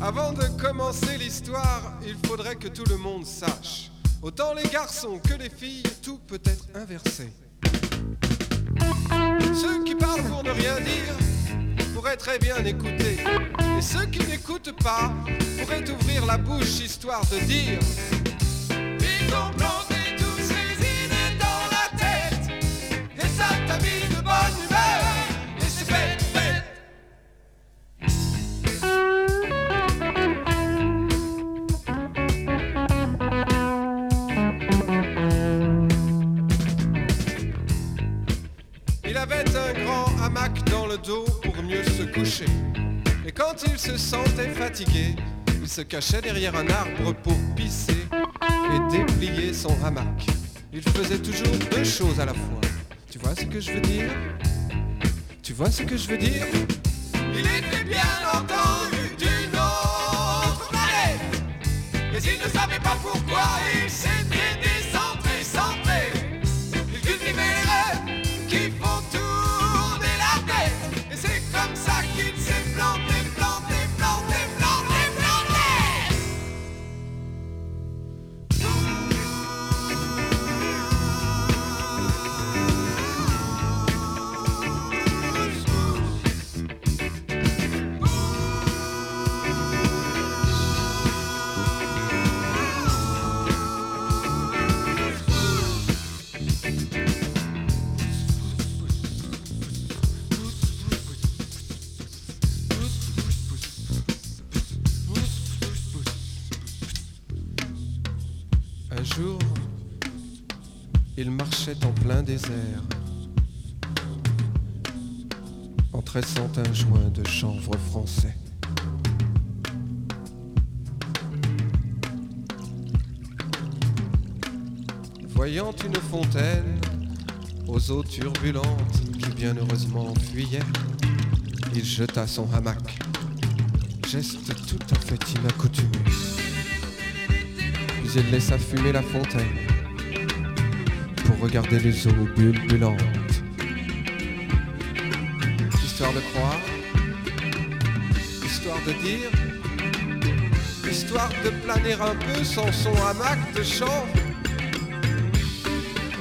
Avant de commencer l'histoire, il faudrait que tout le monde sache. Autant les garçons que les filles, tout peut être inversé. Ceux qui parlent pour ne rien dire pourraient très bien écouter. Et ceux qui pas pourraient ouvrir la bouche histoire de dire. Ils ont planté tous ces idées dans la tête. Et ça t'a de bonne humeur. Et c'est fait. Il avait un grand hamac dans le dos pour mieux se coucher. Quand il se sentait fatigué, il se cachait derrière un arbre pour pisser et déplier son hamac. Il faisait toujours deux choses à la fois. Tu vois ce que je veux dire? Tu vois ce que je veux dire? Il était bien entendu d'une autre. Mais il ne savait pas pourquoi il s'était jour, il marchait en plein désert, en tressant un joint de chanvre français. Voyant une fontaine aux eaux turbulentes qui bien heureusement fuyaient, il jeta son hamac, geste tout à fait inaccoutumé. Puis il laissa fumer la fontaine pour regarder les eaux bulbulantes. Histoire de croire, histoire de dire, histoire de planer un peu sans son hamac de champ.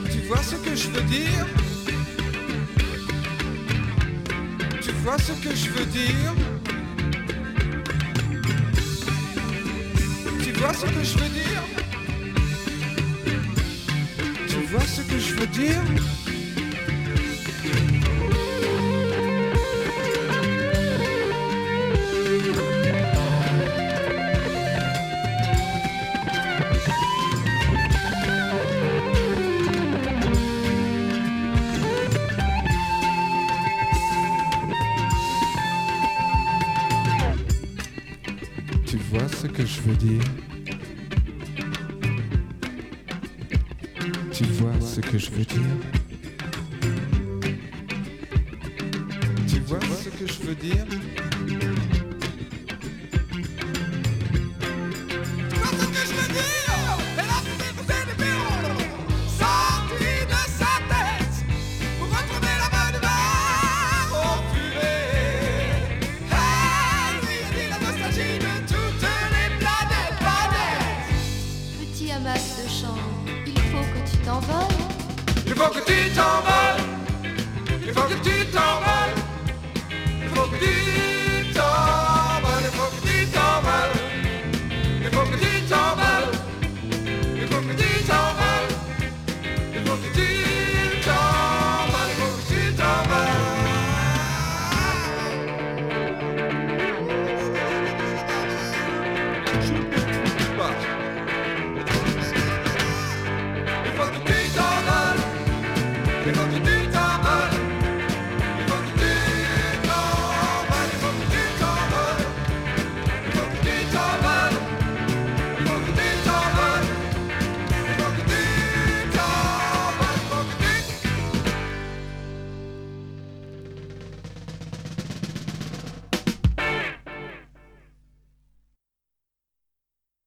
Tu vois ce que je veux dire? Tu vois ce que je veux dire? Tu vois ce que je veux dire? Vois ce que je veux dire. Tu vois ce que je veux dire? Tu vois ce que je veux dire? Tu vois ce que je veux dire? Hamac de chambre, il faut que tu t'envoles. Il faut que tu t'envoles. Il faut que tu t'envoles. Il faut que tu